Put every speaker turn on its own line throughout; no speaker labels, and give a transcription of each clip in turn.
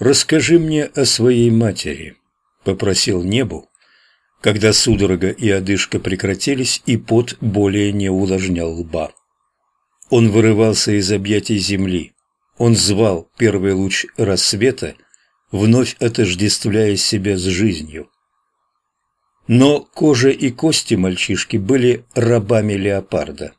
расскажи мне о своей матери», — попросил Небу, когда судорога и одышка прекратились, и пот более не увлажнял лба. Он вырывался из объятий земли. Он звал первый луч рассвета, вновь отождествляя себя с жизнью. Но кожа и кости мальчишки были рабами леопарда.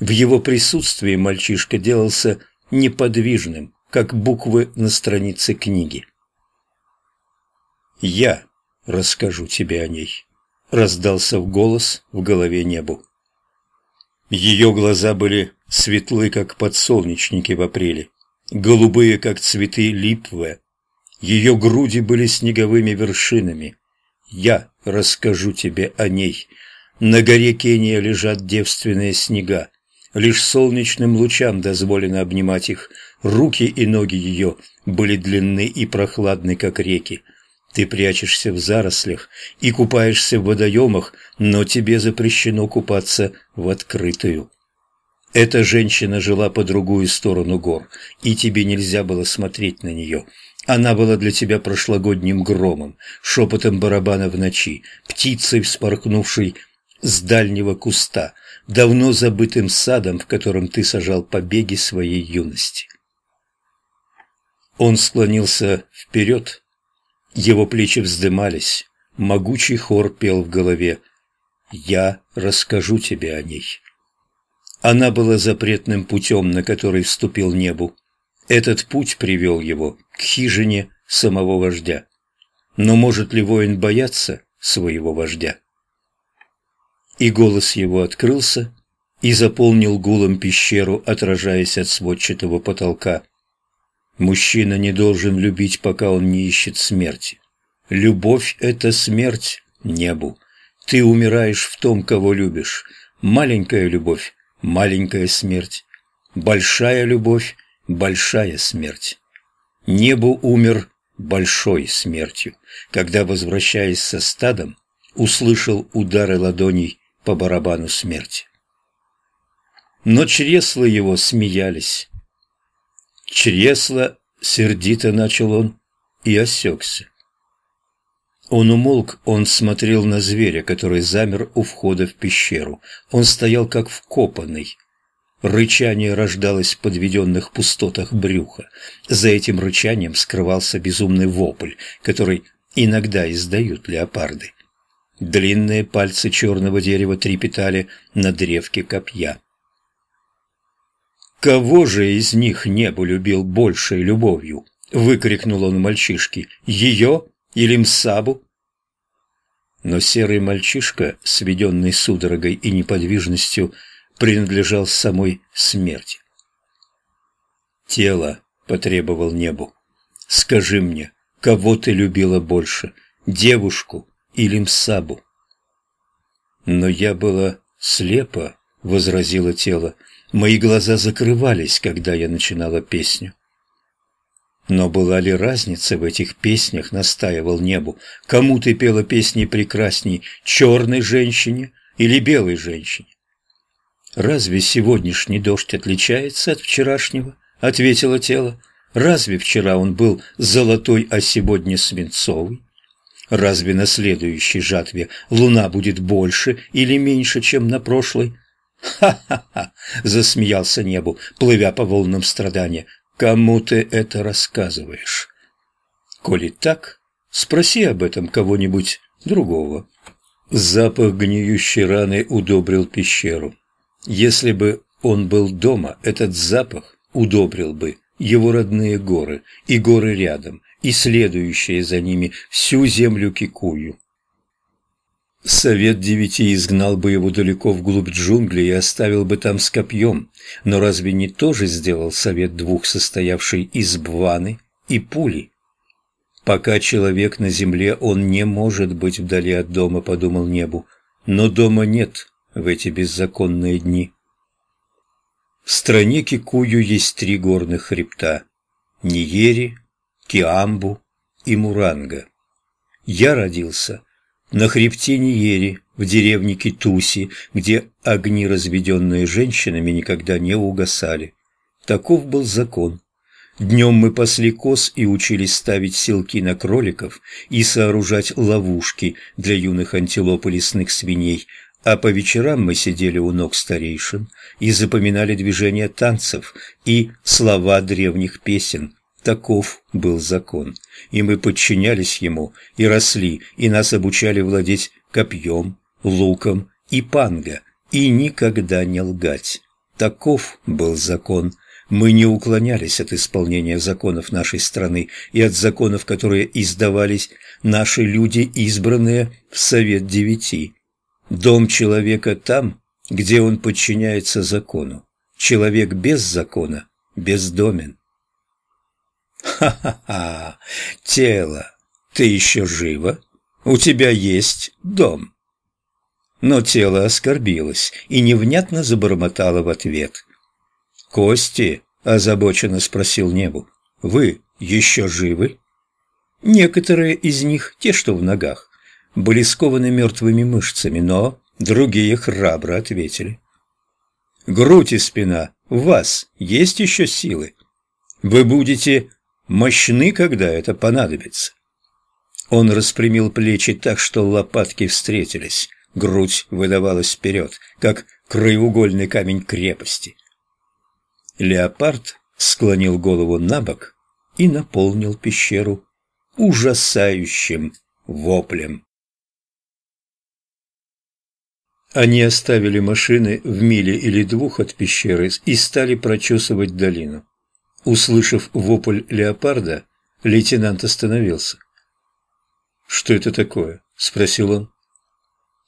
В его присутствии мальчишка делался неподвижным, как буквы на странице книги. «Я расскажу тебе о ней», — раздался в голос в голове небу. Ее глаза были светлы, как подсолнечники в апреле, голубые, как цветы липвы. Ее груди были снеговыми вершинами, я расскажу тебе о ней. На горе Кения лежат девственные снега. Лишь солнечным лучам дозволено обнимать их. Руки и ноги ее были длинны и прохладны, как реки. Ты прячешься в зарослях и купаешься в водоемах, но тебе запрещено купаться в открытую. Эта женщина жила по другую сторону гор, и тебе нельзя было смотреть на нее. Она была для тебя прошлогодним громом, шепотом барабана в ночи, птицей, вспорхнувшей с дальнего куста, давно забытым садом, в котором ты сажал побеги своей юности. Он склонился вперед, его плечи вздымались, могучий хор пел в голове «Я расскажу тебе о ней». Она была запретным путем, на который вступил небу. Этот путь привел его к хижине самого вождя. Но может ли воин бояться своего вождя? И голос его открылся и заполнил гулом пещеру, отражаясь от сводчатого потолка. Мужчина не должен любить, пока он не ищет смерти. Любовь — это смерть небу. Ты умираешь в том, кого любишь. Маленькая любовь — маленькая смерть. Большая любовь большая смерть. Небу умер большой смертью, когда, возвращаясь со стадом, услышал удары ладоней по барабану смерти. Но чресла его смеялись. Чресла сердито начал он и осекся. Он умолк, он смотрел на зверя, который замер у входа в пещеру. Он стоял как вкопанный, Рычание рождалось в подведенных пустотах брюха. За этим рычанием скрывался безумный вопль, который иногда издают леопарды. Длинные пальцы черного дерева трепетали на древке копья. «Кого же из них небо любил большей любовью?» — выкрикнул он мальчишке. «Ее или Мсабу?» Но серый мальчишка, сведенный судорогой и неподвижностью, — принадлежал самой смерти. Тело потребовал небу. Скажи мне, кого ты любила больше, девушку или Мсабу? Но я была слепа, возразило тело. Мои глаза закрывались, когда я начинала песню. Но была ли разница в этих песнях, настаивал небу? Кому ты пела песни прекрасней, черной женщине или белой женщине? «Разве сегодняшний дождь отличается от вчерашнего?» — ответило тело. «Разве вчера он был золотой, а сегодня свинцовый? Разве на следующей жатве луна будет больше или меньше, чем на прошлой?» «Ха-ха-ха!» — засмеялся небу, плывя по волнам страдания. «Кому ты это рассказываешь?» «Коли так, спроси об этом кого-нибудь другого». Запах гниющей раны удобрил пещеру. Если бы он был дома, этот запах удобрил бы его родные горы и горы рядом, и следующие за ними всю землю Кикую. Совет девяти изгнал бы его далеко вглубь джунглей и оставил бы там с копьем, но разве не тоже сделал совет двух, состоявший из бваны и пули? Пока человек на земле, он не может быть вдали от дома, подумал небу, но дома нет, в эти беззаконные дни. В стране Кикую есть три горных хребта – Ниери, Киамбу и Муранга. Я родился на хребте Ниери, в деревне Китуси, где огни, разведенные женщинами, никогда не угасали. Таков был закон. Днем мы пасли коз и учились ставить селки на кроликов и сооружать ловушки для юных антилоп и лесных свиней, а по вечерам мы сидели у ног старейшин и запоминали движения танцев и слова древних песен. Таков был закон, и мы подчинялись ему и росли, и нас обучали владеть копьем, луком и панго, и никогда не лгать. Таков был закон. Мы не уклонялись от исполнения законов нашей страны и от законов, которые издавались наши люди, избранные в Совет Девяти. Дом человека там, где он подчиняется закону. Человек без закона бездомен. Ха-ха-ха! Тело, ты еще живо? У тебя есть дом. Но тело оскорбилось и невнятно забормотало в ответ. «Кости?» – озабоченно спросил небу. «Вы еще живы?» Некоторые из них, те, что в ногах, были скованы мертвыми мышцами, но другие храбро ответили. «Грудь и спина, в вас есть еще силы? Вы будете мощны, когда это понадобится?» Он распрямил плечи так, что лопатки встретились, грудь выдавалась вперед, как краеугольный камень крепости. Леопард склонил голову на бок и наполнил пещеру ужасающим воплем. Они оставили машины в миле или двух от пещеры и стали прочесывать долину. Услышав вопль леопарда, лейтенант остановился. «Что это такое?» – спросил он.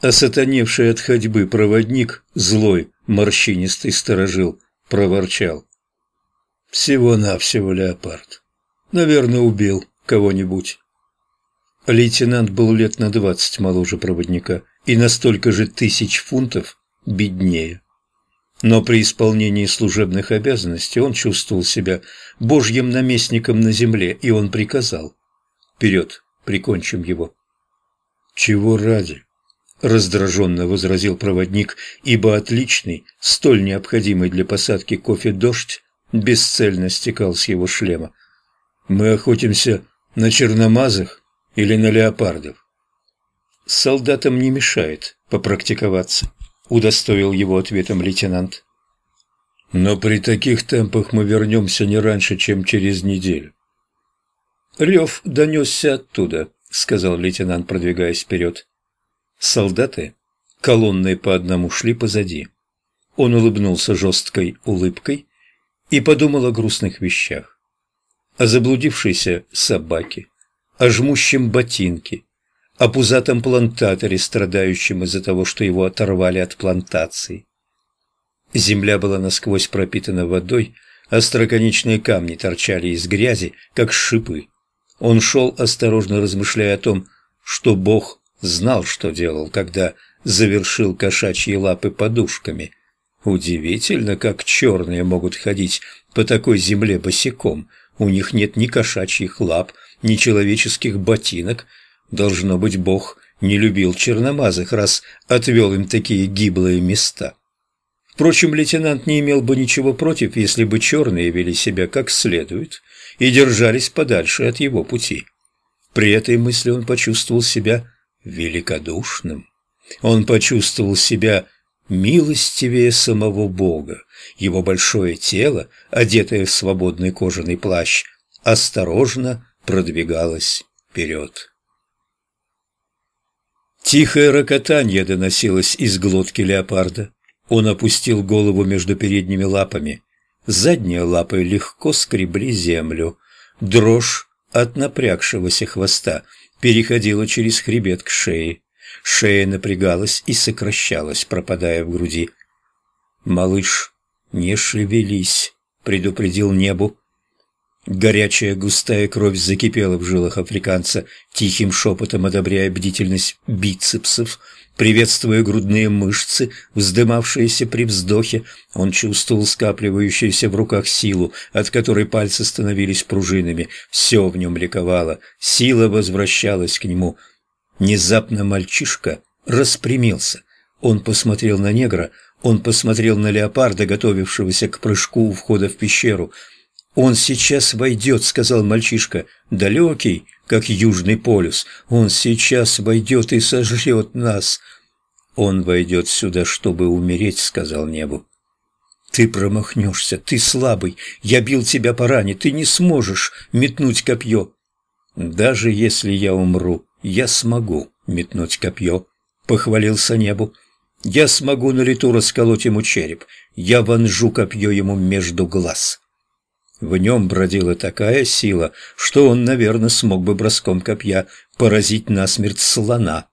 Осатаневший от ходьбы проводник, злой, морщинистый сторожил, проворчал. «Всего-навсего леопард. Наверное, убил кого-нибудь». Лейтенант был лет на двадцать моложе проводника и на столько же тысяч фунтов беднее. Но при исполнении служебных обязанностей он чувствовал себя божьим наместником на земле, и он приказал «Вперед, прикончим его». «Чего ради?» – раздраженно возразил проводник, ибо отличный, столь необходимый для посадки кофе дождь, бесцельно стекал с его шлема. «Мы охотимся на черномазых или на леопардов?» «Солдатам не мешает попрактиковаться», – удостоил его ответом лейтенант. «Но при таких темпах мы вернемся не раньше, чем через неделю». «Рев донесся оттуда», – сказал лейтенант, продвигаясь вперед. Солдаты колонной по одному шли позади. Он улыбнулся жесткой улыбкой и подумал о грустных вещах. О заблудившейся собаке, о жмущем ботинке, о пузатом плантаторе, страдающем из-за того, что его оторвали от плантации. Земля была насквозь пропитана водой, остроконечные камни торчали из грязи, как шипы. Он шел, осторожно размышляя о том, что Бог знал, что делал, когда завершил кошачьи лапы подушками. Удивительно, как черные могут ходить по такой земле босиком. У них нет ни кошачьих лап, ни человеческих ботинок. Должно быть, Бог не любил черномазых, раз отвел им такие гиблые места. Впрочем, лейтенант не имел бы ничего против, если бы черные вели себя как следует и держались подальше от его пути. При этой мысли он почувствовал себя великодушным. Он почувствовал себя милостивее самого Бога. Его большое тело, одетое в свободный кожаный плащ, осторожно продвигалось вперед. Тихое рокотанье доносилось из глотки леопарда. Он опустил голову между передними лапами. Задние лапы легко скребли землю. Дрожь от напрягшегося хвоста переходила через хребет к шее. Шея напрягалась и сокращалась, пропадая в груди. «Малыш, не шевелись», — предупредил небу. Горячая густая кровь закипела в жилах африканца, тихим шепотом одобряя бдительность бицепсов, приветствуя грудные мышцы, вздымавшиеся при вздохе. Он чувствовал скапливающуюся в руках силу, от которой пальцы становились пружинами. Все в нем ликовало, сила возвращалась к нему. Внезапно мальчишка распрямился. Он посмотрел на негра, он посмотрел на леопарда, готовившегося к прыжку у входа в пещеру – «Он сейчас войдет», — сказал мальчишка, — «далекий, как Южный полюс. Он сейчас войдет и сожрет нас». «Он войдет сюда, чтобы умереть», — сказал небу. «Ты промахнешься, ты слабый, я бил тебя по ране, ты не сможешь метнуть копье». «Даже если я умру, я смогу метнуть копье», — похвалился небу. «Я смогу на лету расколоть ему череп, я вонжу копье ему между глаз». В нем бродила такая сила, что он, наверное, смог бы броском копья поразить насмерть слона.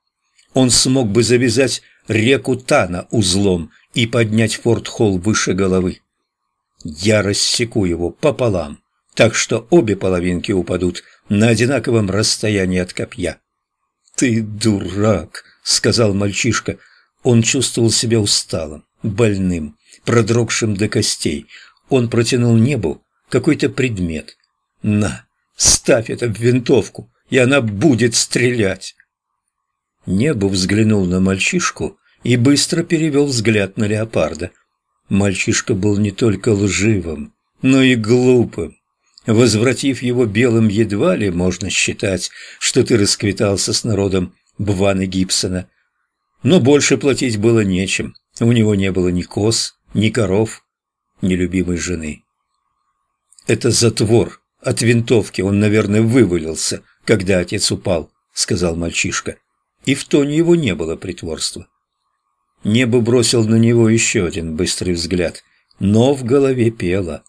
Он смог бы завязать реку Тана узлом и поднять Форт-Холл выше головы. Я рассеку его пополам, так что обе половинки упадут на одинаковом расстоянии от копья. «Ты дурак», — сказал мальчишка. Он чувствовал себя усталым, больным, продрогшим до костей. Он протянул небу какой-то предмет. «На, ставь это в винтовку, и она будет стрелять!» Небо взглянул на мальчишку и быстро перевел взгляд на леопарда. Мальчишка был не только лживым, но и глупым. Возвратив его белым едва ли можно считать, что ты расквитался с народом Бвана Гибсона. Но больше платить было нечем. У него не было ни коз, ни коров, ни любимой жены. «Это затвор от винтовки, он, наверное, вывалился, когда отец упал», — сказал мальчишка. И в тоне его не было притворства. Небо бросил на него еще один быстрый взгляд, но в голове пело.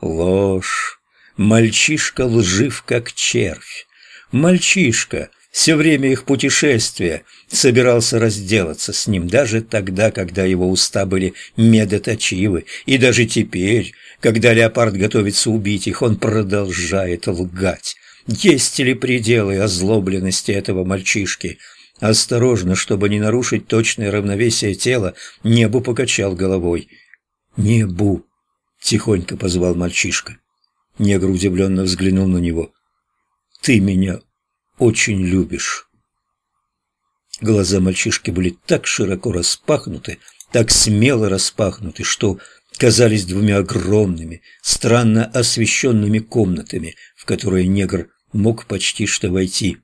Ложь. Мальчишка лжив, как червь. Мальчишка, все время их путешествия собирался разделаться с ним, даже тогда, когда его уста были медоточивы, и даже теперь, когда леопард готовится убить их, он продолжает лгать. Есть ли пределы озлобленности этого мальчишки? Осторожно, чтобы не нарушить точное равновесие тела, Небу покачал головой. «Небу!» — тихонько позвал мальчишка. Негр удивленно взглянул на него. «Ты меня очень любишь». Глаза мальчишки были так широко распахнуты, так смело распахнуты, что казались двумя огромными, странно освещенными комнатами, в которые негр мог почти что войти.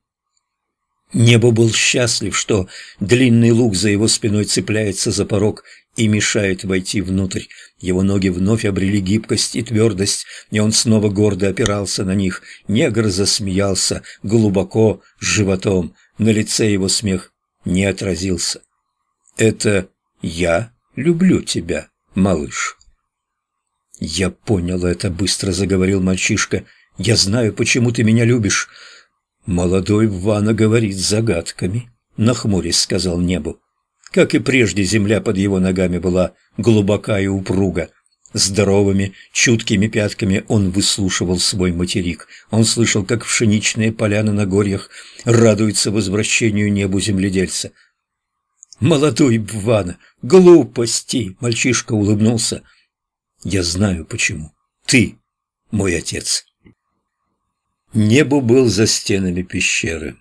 Небо был счастлив, что длинный лук за его спиной цепляется за порог и мешает войти внутрь. Его ноги вновь обрели гибкость и твердость, и он снова гордо опирался на них. Негр засмеялся глубоко, животом. На лице его смех не отразился. «Это я люблю тебя, малыш». «Я понял это», — быстро заговорил мальчишка. «Я знаю, почему ты меня любишь». «Молодой Вана говорит загадками», — нахмурясь сказал небу. Как и прежде, земля под его ногами была глубока и упруга. Здоровыми, чуткими пятками он выслушивал свой материк. Он слышал, как пшеничные поляны на горьях радуются возвращению небу земледельца. «Молодой Бвана! Глупости!» — мальчишка улыбнулся. «Я знаю, почему. Ты мой отец». Небо был за стенами пещеры.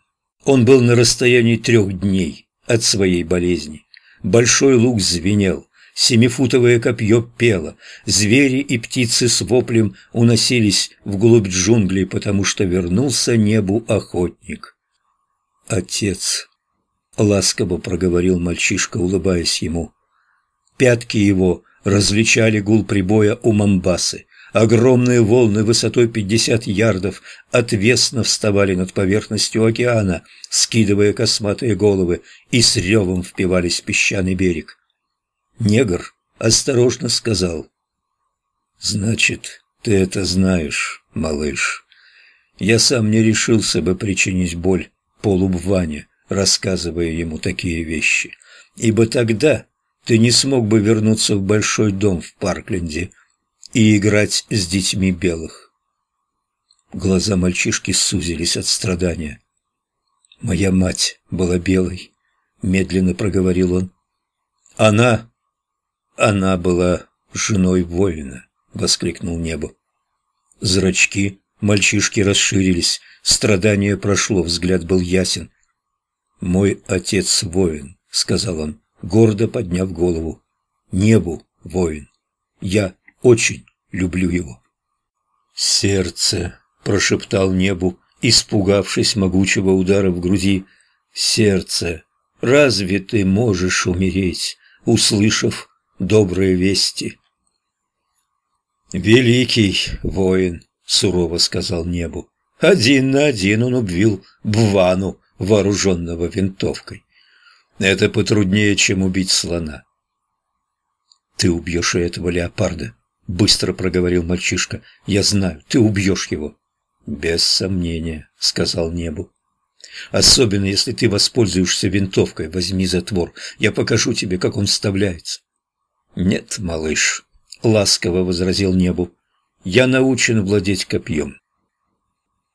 Он был на расстоянии трех дней от своей болезни. Большой лук звенел, семифутовое копье пело, звери и птицы с воплем уносились вглубь джунглей, потому что вернулся небу охотник. «Отец», — ласково проговорил мальчишка, улыбаясь ему. Пятки его различали гул прибоя у Мамбасы. Огромные волны высотой 50 ярдов отвесно вставали над поверхностью океана, скидывая косматые головы, и с ревом впивались в песчаный берег. Негр осторожно сказал. «Значит, ты это знаешь, малыш. Я сам не решился бы причинить боль полубване, рассказывая ему такие вещи, ибо тогда ты не смог бы вернуться в большой дом в Паркленде, и играть с детьми белых. Глаза мальчишки сузились от страдания. «Моя мать была белой», — медленно проговорил он. «Она... она была женой воина», — воскликнул небо. Зрачки мальчишки расширились, страдание прошло, взгляд был ясен. «Мой отец воин», — сказал он, гордо подняв голову. «Небу воин. Я очень люблю его. «Сердце!» – прошептал небу, испугавшись могучего удара в груди. «Сердце! Разве ты можешь умереть, услышав добрые вести?» «Великий воин!» – сурово сказал небу. «Один на один он убил Бвану, вооруженного винтовкой. Это потруднее, чем убить слона». «Ты убьешь и этого леопарда», — быстро проговорил мальчишка. «Я знаю, ты убьешь его». «Без сомнения», — сказал небу. «Особенно, если ты воспользуешься винтовкой. Возьми затвор. Я покажу тебе, как он вставляется». «Нет, малыш», — ласково возразил небу. «Я научен владеть копьем».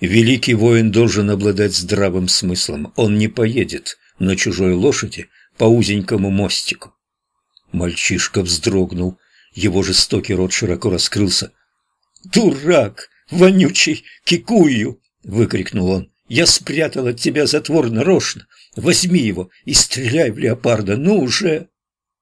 Великий воин должен обладать здравым смыслом. Он не поедет на чужой лошади по узенькому мостику. Мальчишка вздрогнул. Его жестокий рот широко раскрылся. «Дурак! Вонючий! Кикую!» — выкрикнул он. «Я спрятал от тебя затвор нарочно. Возьми его и стреляй в леопарда. Ну уже!»